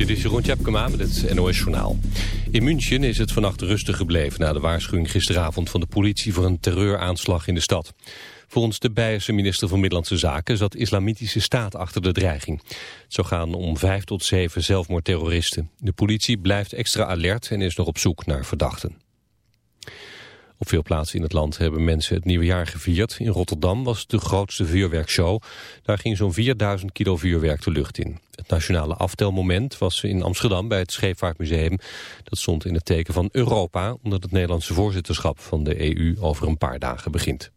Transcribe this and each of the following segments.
Dit is Jeroen Tjepkema met het NOS Journaal. In München is het vannacht rustig gebleven na de waarschuwing gisteravond van de politie voor een terreuraanslag in de stad. Volgens de Beierse minister van Middellandse Zaken zat islamitische staat achter de dreiging. Het zou gaan om vijf tot zeven zelfmoordterroristen. De politie blijft extra alert en is nog op zoek naar verdachten. Op veel plaatsen in het land hebben mensen het nieuwe jaar gevierd. In Rotterdam was de grootste vuurwerkshow. Daar ging zo'n 4000 kilo vuurwerk de lucht in. Het nationale aftelmoment was in Amsterdam bij het Scheepvaartmuseum. Dat stond in het teken van Europa, omdat het Nederlandse voorzitterschap van de EU over een paar dagen begint.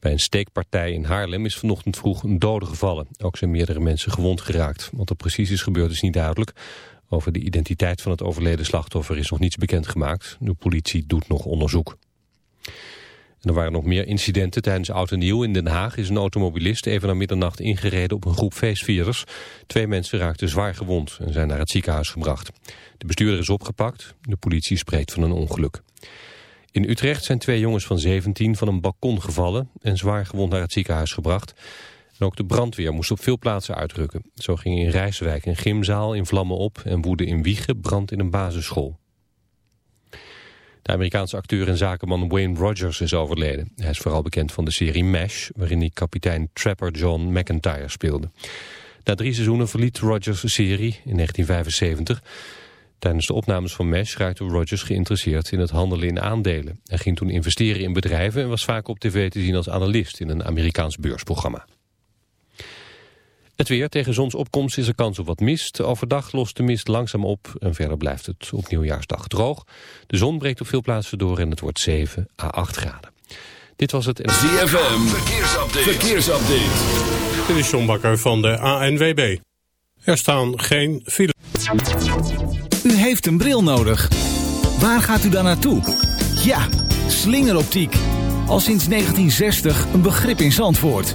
Bij een steekpartij in Haarlem is vanochtend vroeg een dode gevallen. Ook zijn meerdere mensen gewond geraakt. Wat er precies is gebeurd is niet duidelijk. Over de identiteit van het overleden slachtoffer is nog niets bekendgemaakt. De politie doet nog onderzoek. Er waren nog meer incidenten tijdens Oud en Nieuw. In Den Haag is een automobilist even na middernacht ingereden op een groep feestvierers. Twee mensen raakten zwaar gewond en zijn naar het ziekenhuis gebracht. De bestuurder is opgepakt. De politie spreekt van een ongeluk. In Utrecht zijn twee jongens van 17 van een balkon gevallen en zwaar gewond naar het ziekenhuis gebracht. En ook de brandweer moest op veel plaatsen uitrukken. Zo ging in Rijswijk een gymzaal in vlammen op en woedde in Wiegen brand in een basisschool. De Amerikaanse acteur en zakenman Wayne Rogers is overleden. Hij is vooral bekend van de serie MASH, waarin hij kapitein Trapper John McIntyre speelde. Na drie seizoenen verliet Rogers de serie in 1975. Tijdens de opnames van MASH raakte Rogers geïnteresseerd in het handelen in aandelen. Hij ging toen investeren in bedrijven en was vaak op tv te zien als analist in een Amerikaans beursprogramma. Het weer tegen zonsopkomst is er kans op wat mist. Overdag lost de mist langzaam op en verder blijft het op nieuwjaarsdag droog. De zon breekt op veel plaatsen door en het wordt 7 à 8 graden. Dit was het... ZFM, verkeersupdate. verkeersupdate. Dit is John Bakker van de ANWB. Er staan geen files. U heeft een bril nodig. Waar gaat u dan naartoe? Ja, slingeroptiek. Al sinds 1960 een begrip in Zandvoort.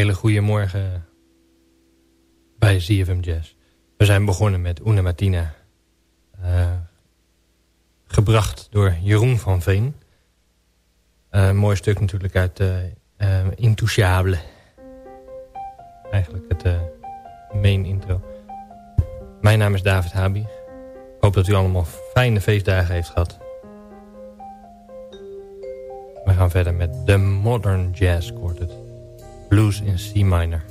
Hele goede morgen bij ZFM Jazz. We zijn begonnen met Una Martina. Uh, gebracht door Jeroen van Veen. Een mooi stuk natuurlijk uit uh, Intouchable. Eigenlijk het main intro. Mijn naam is David Habig. Ik hoop dat u allemaal fijne feestdagen heeft gehad. We gaan verder met The Modern Jazz Quartet. Blues in C minor.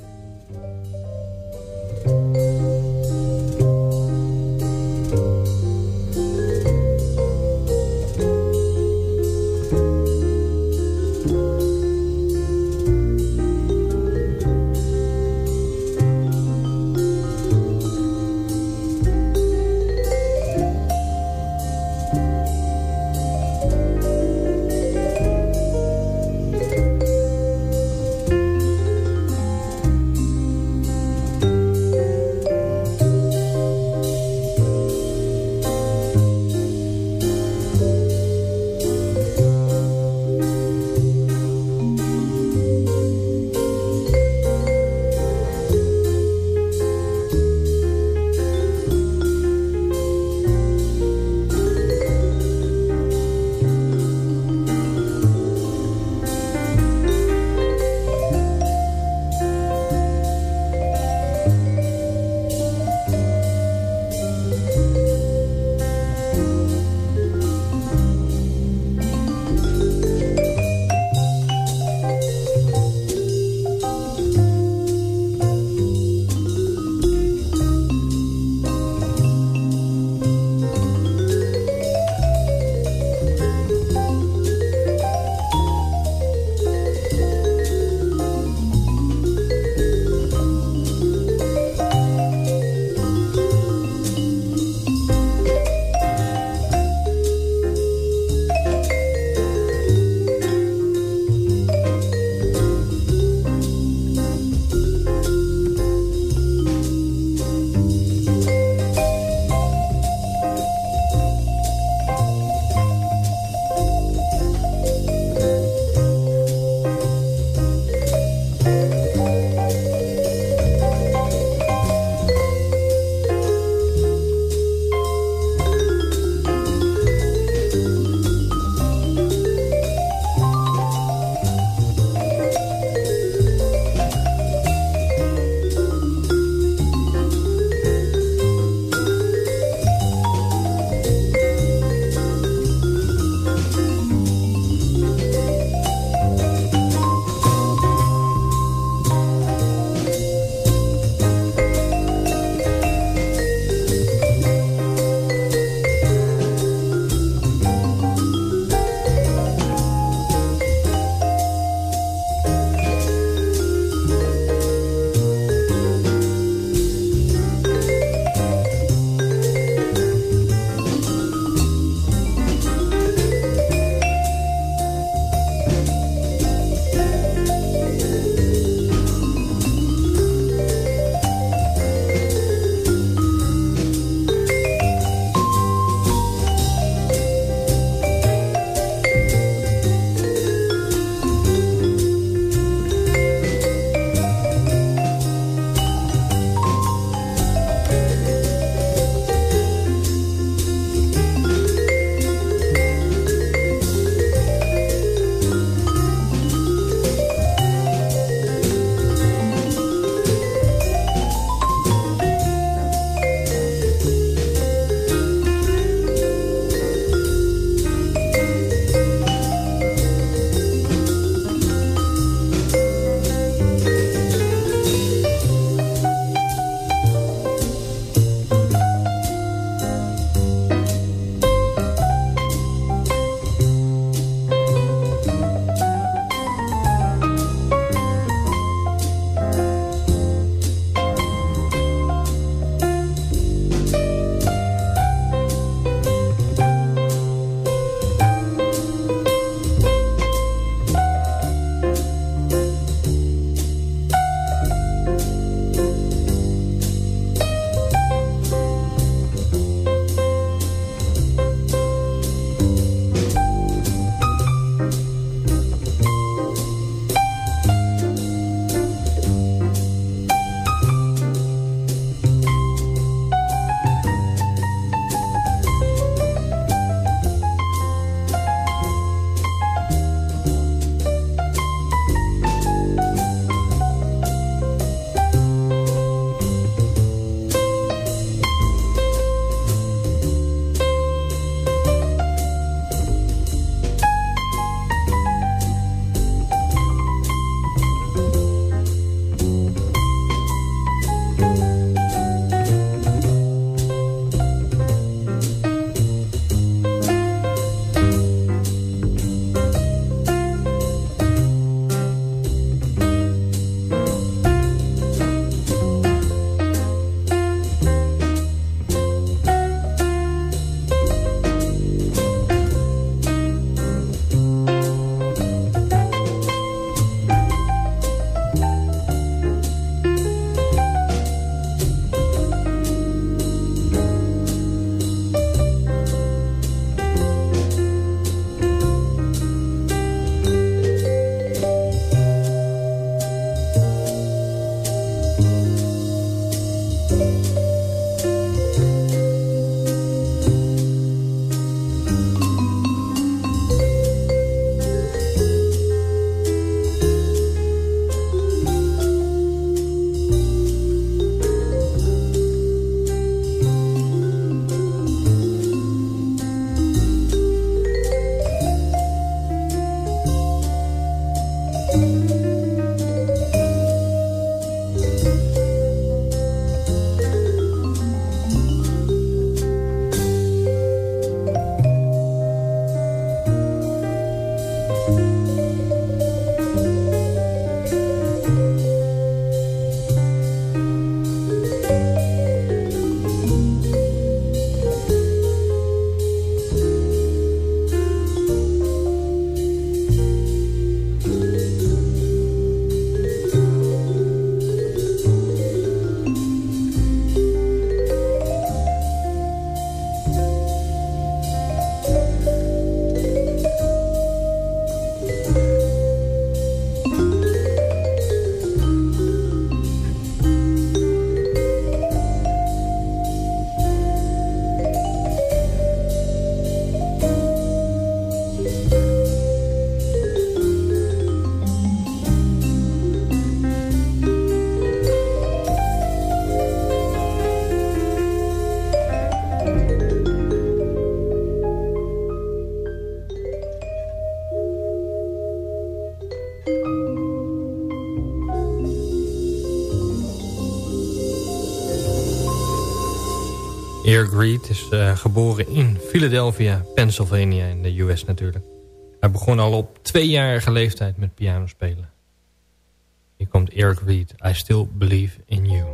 Eric Reed is uh, geboren in Philadelphia, Pennsylvania in de US natuurlijk. Hij begon al op tweejarige leeftijd met piano spelen. Hier komt Eric Reed, I Still Believe in You.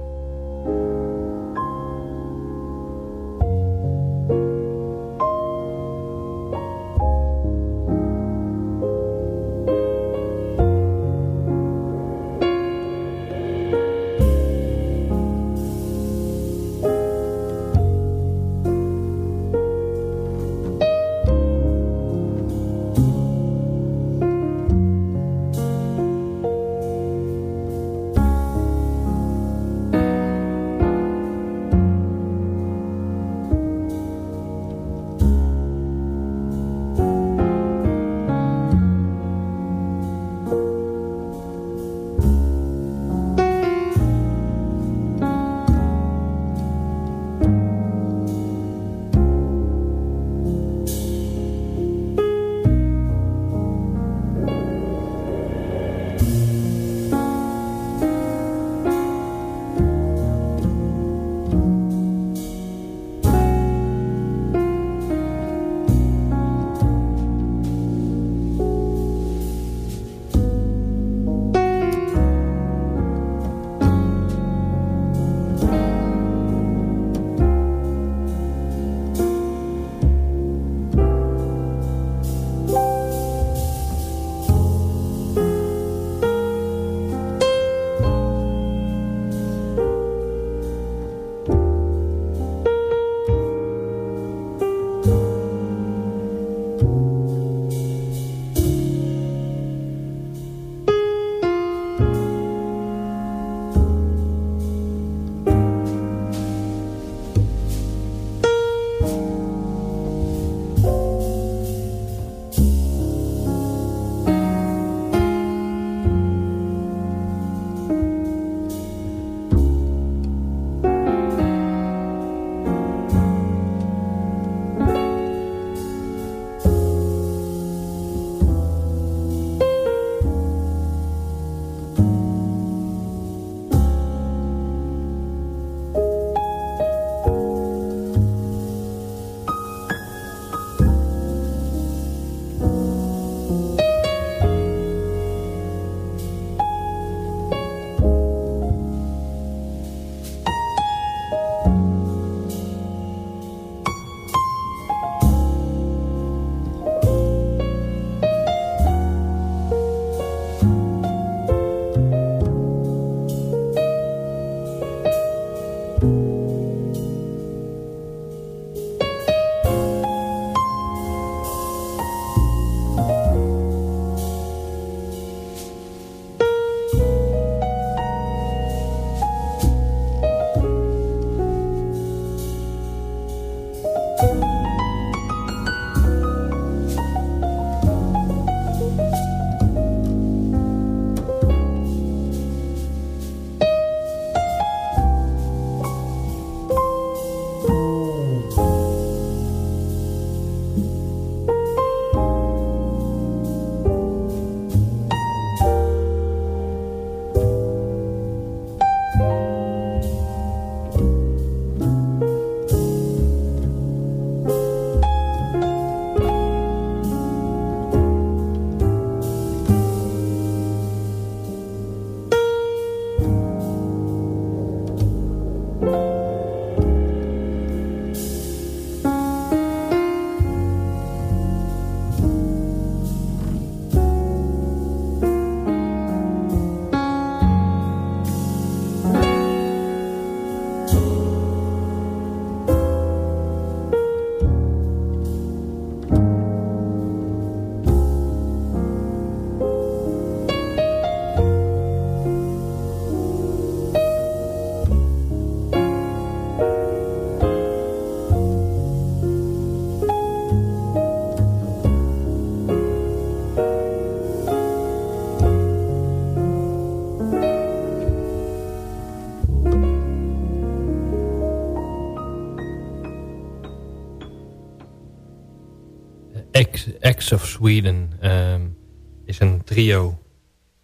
Of Sweden um, is een trio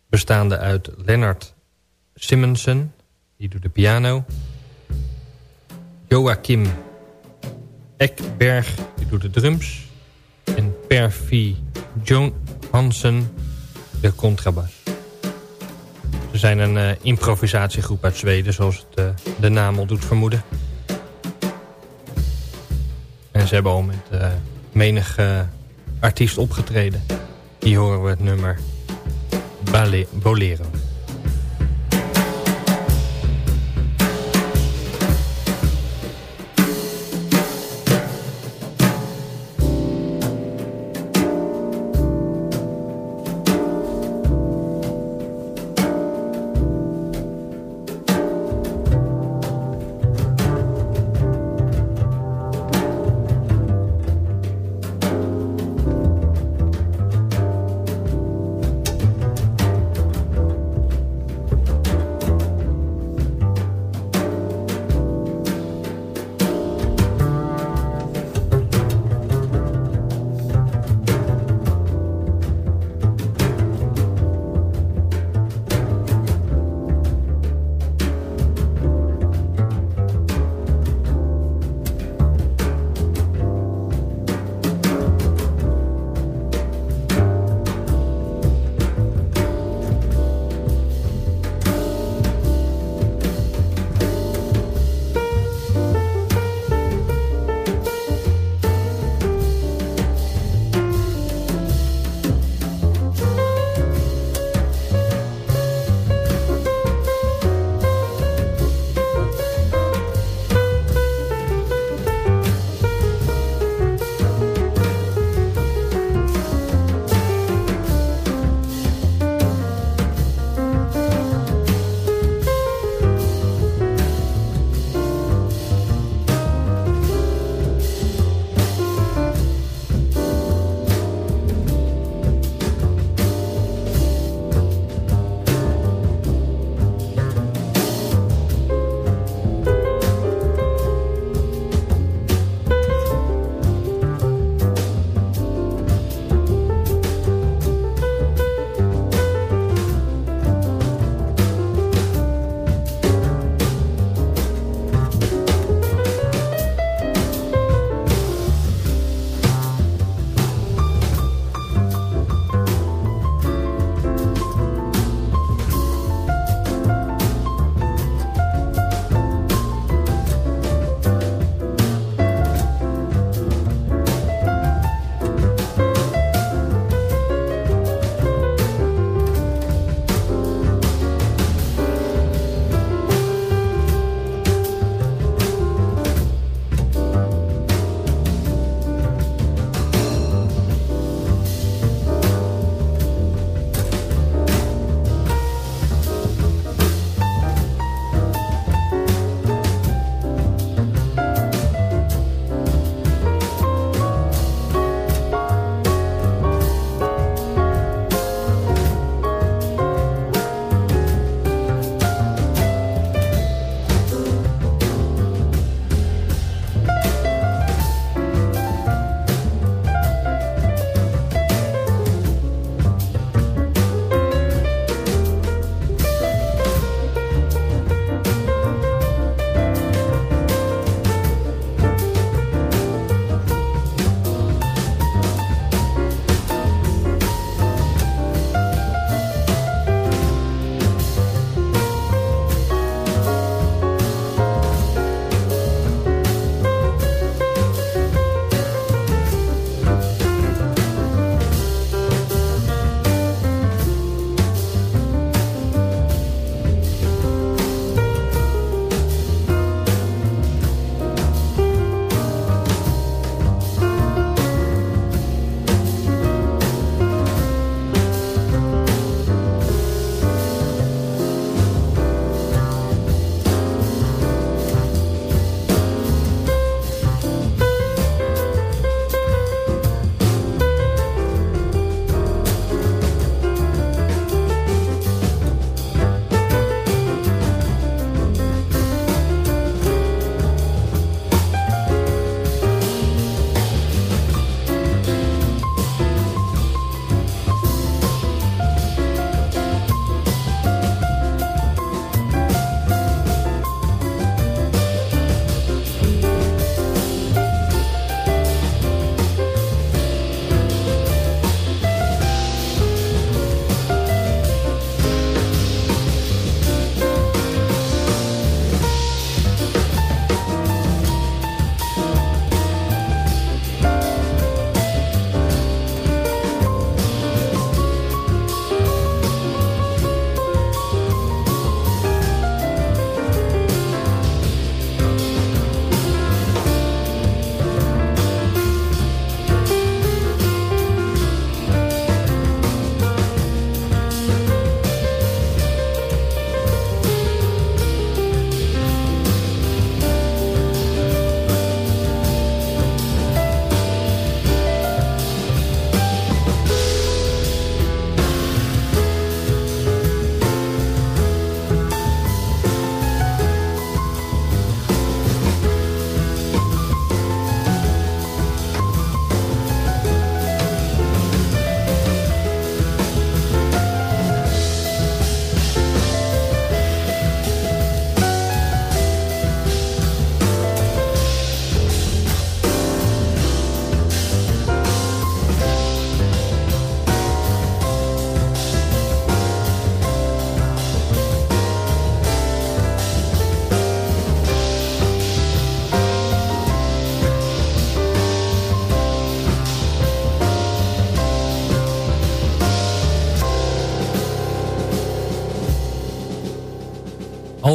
bestaande uit Leonard Simonsen, die doet de piano. Joachim Ekberg die doet de drums. En Perfi Johansen de contrabas. Ze zijn een uh, improvisatiegroep uit Zweden, zoals het, uh, de naam al doet vermoeden. En ze hebben al met uh, menig artiest opgetreden. Hier horen we het nummer Bolero.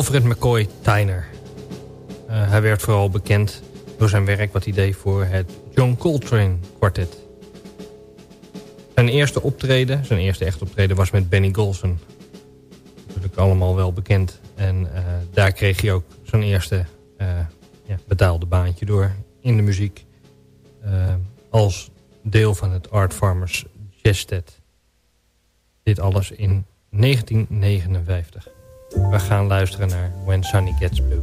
Alfred McCoy Tyner. Uh, hij werd vooral bekend door zijn werk wat hij deed voor het John Coltrane Quartet. Zijn eerste optreden, zijn eerste echt optreden was met Benny Golson. Natuurlijk allemaal wel bekend. En uh, daar kreeg hij ook zijn eerste uh, ja, betaalde baantje door in de muziek. als deel van het Art Farmers Jazztet. Dit alles in 1959. We gaan luisteren naar When Sunny Gets Blue.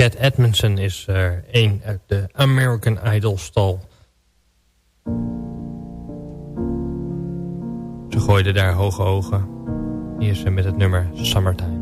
Cat Edmondson is er een uit de American Idol stal. Ze gooide daar hoge ogen. Hier is ze met het nummer Summertime.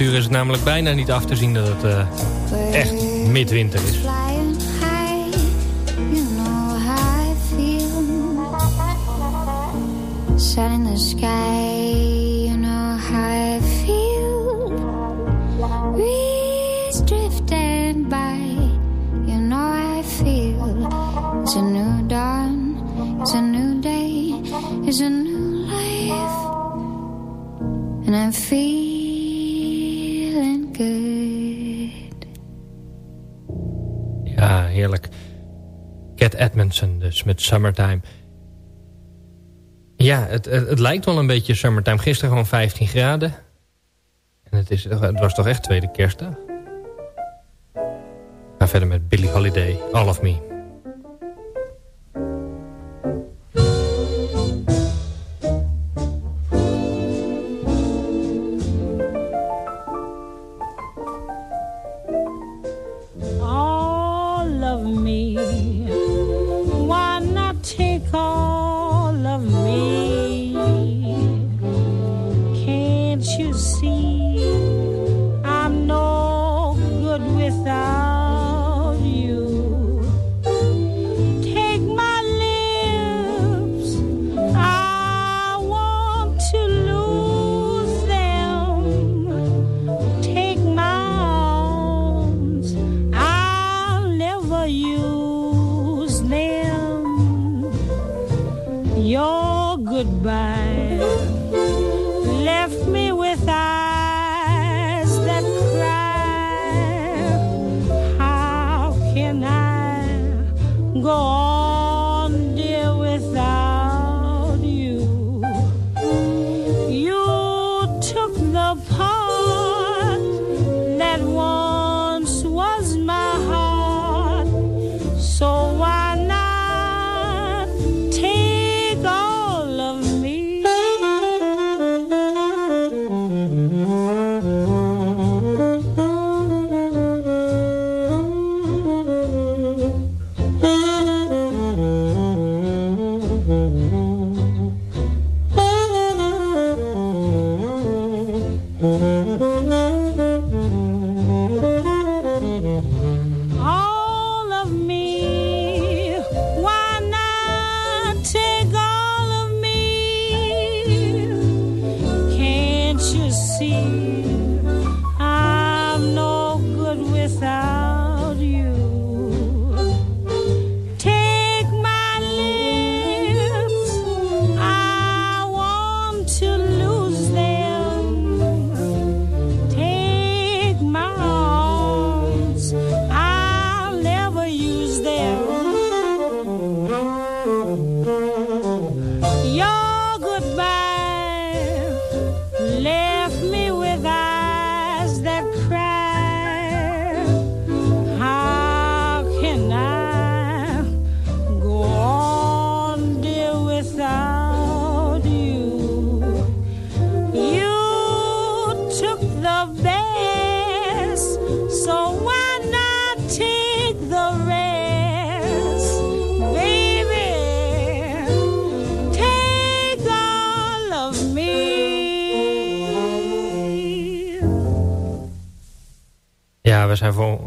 Temperatuur is het namelijk bijna niet af te zien dat het uh, echt midwinter is. Edmondson dus met Summertime. Ja, het, het, lijkt wel een beetje Summertime. Gisteren gewoon 15 graden. En het, is, het was toch echt tweede kerstdag. Ga verder met Billie Holiday, All of Me.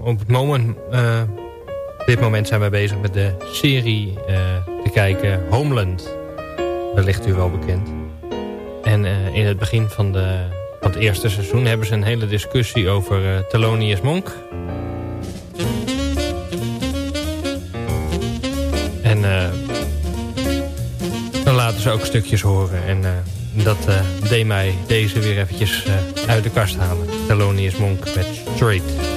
Op het moment, uh, dit moment zijn we bezig met de serie uh, te kijken Homeland. Wellicht u wel bekend. En uh, in het begin van, de, van het eerste seizoen hebben ze een hele discussie over Thelonious Monk. En dan laten ze ook stukjes horen. En dat deed mij deze weer eventjes uit de kast halen. Thelonious Monk met Straight.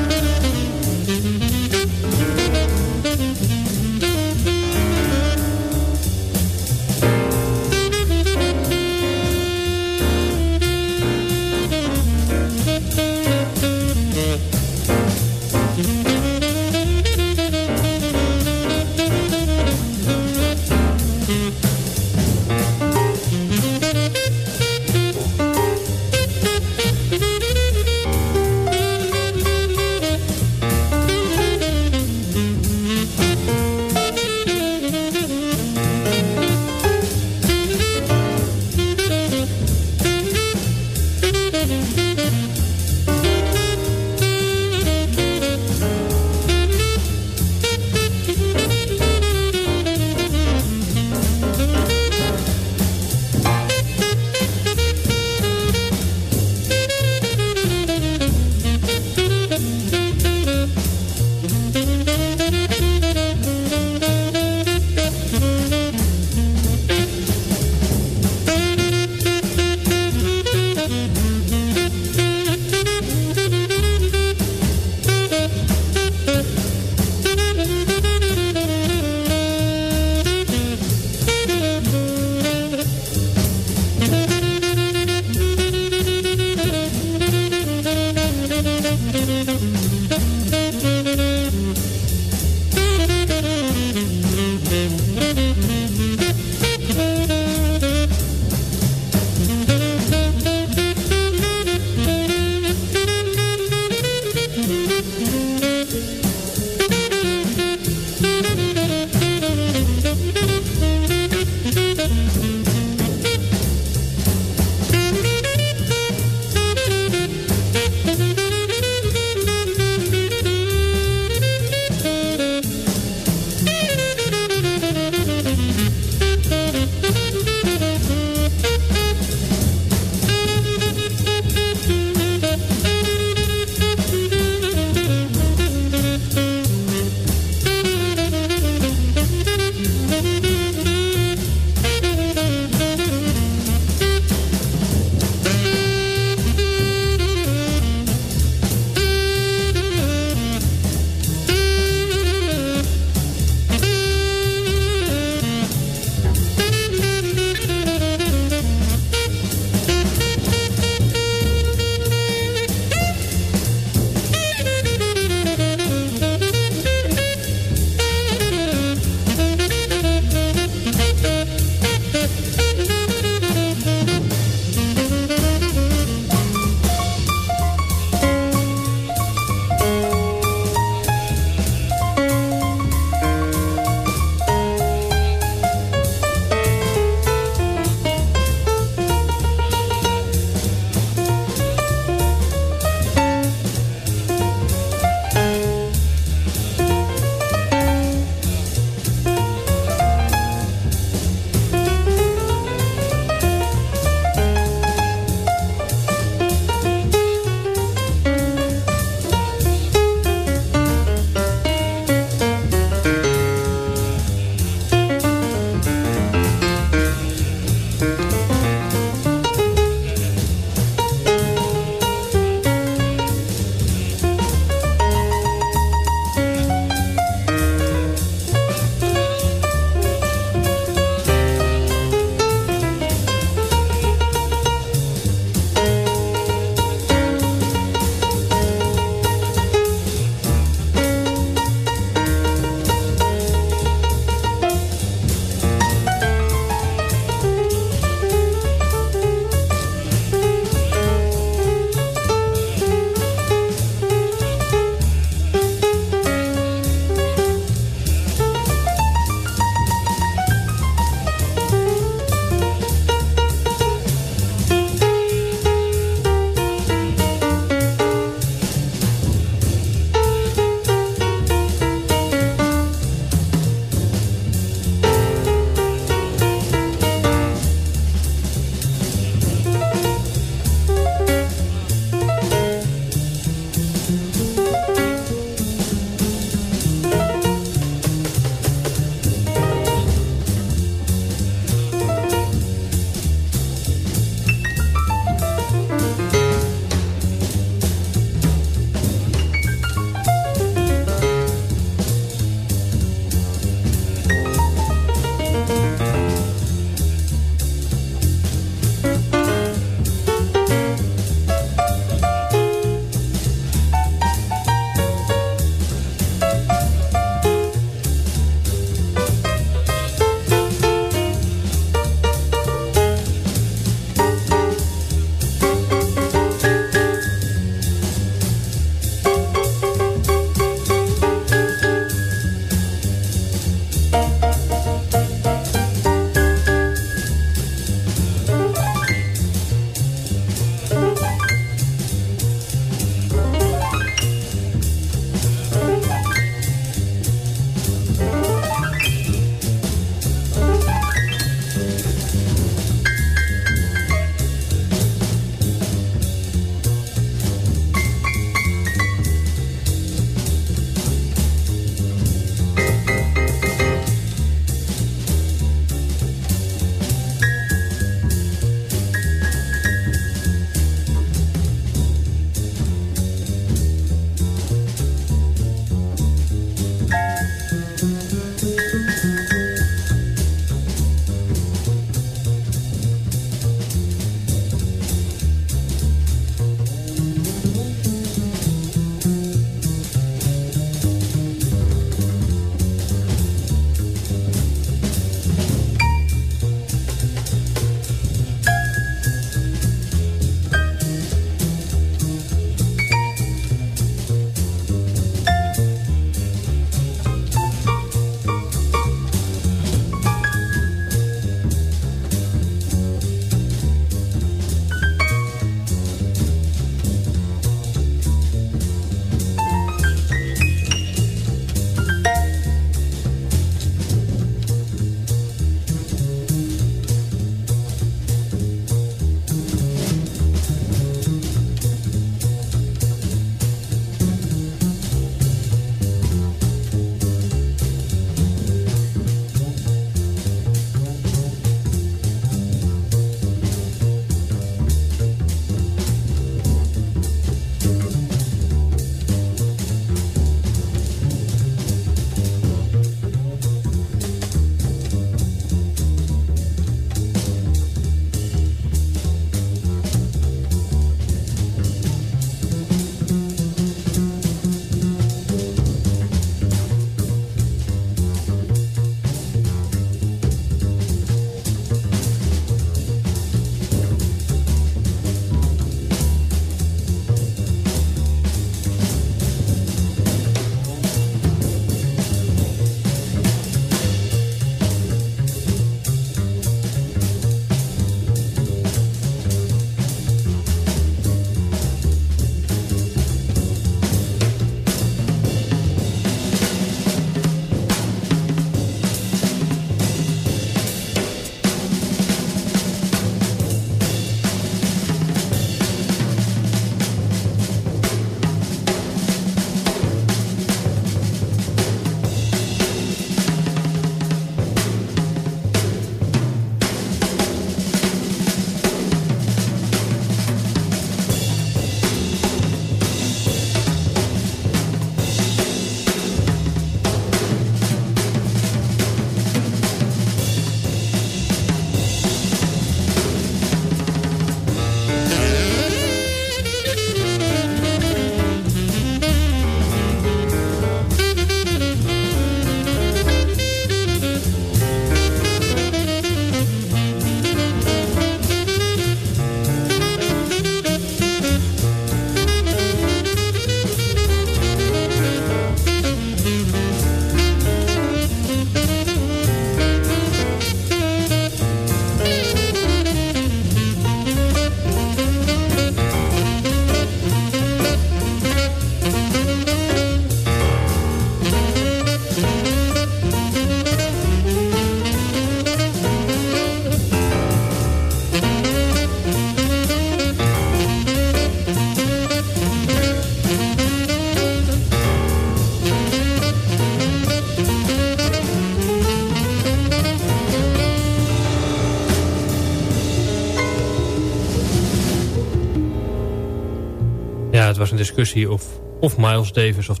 discussie of, of Miles Davis of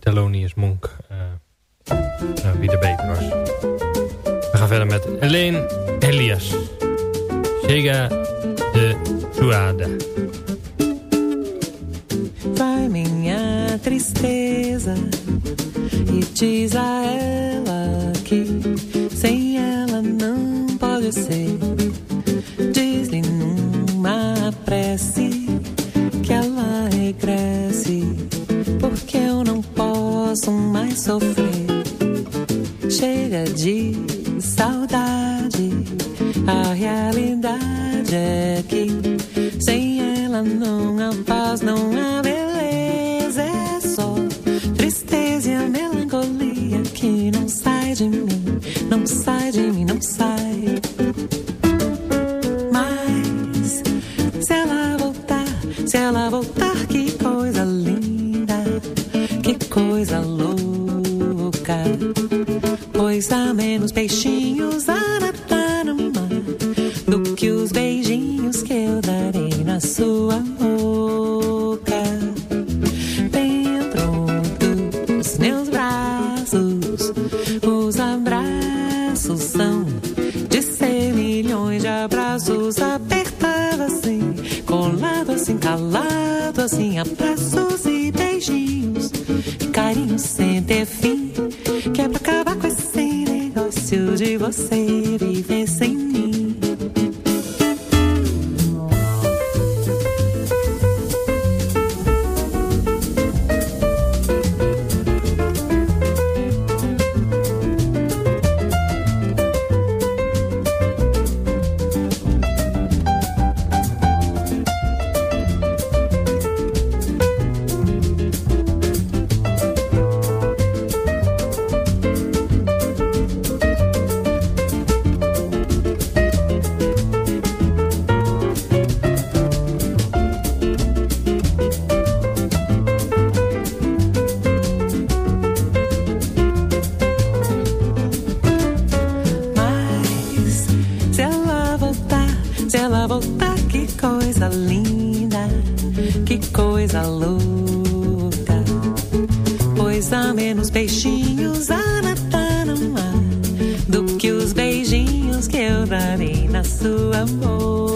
Thelonious Monk. Eh, nou, wie de beter was. We gaan verder met Elaine Elias. Sega de Suada. spaceship na sua mão.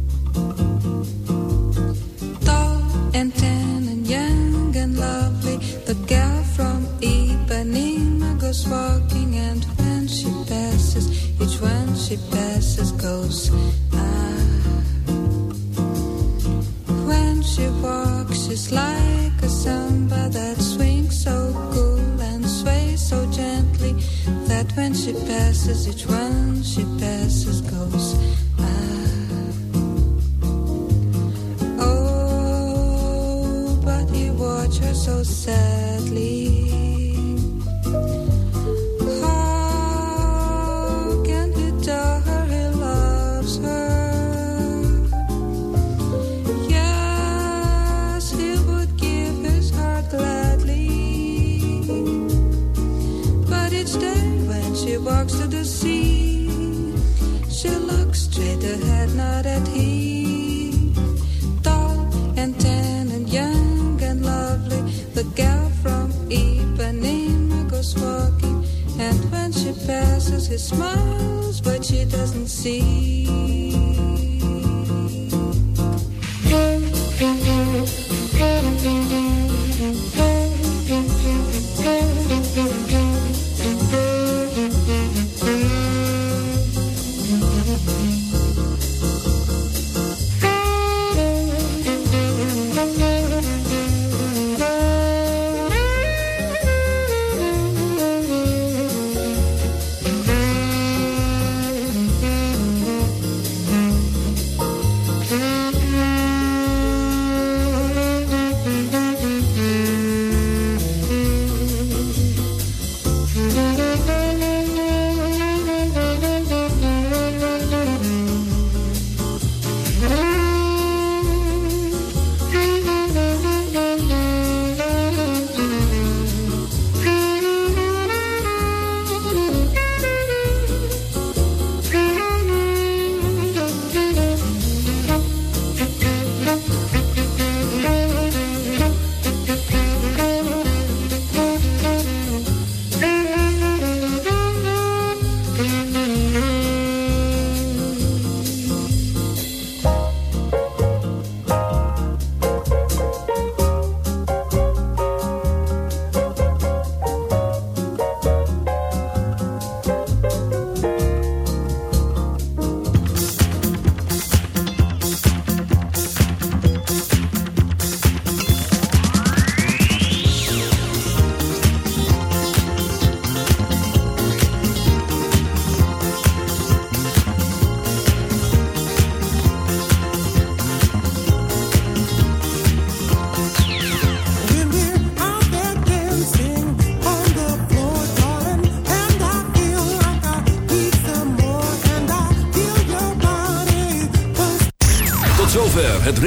chances each way.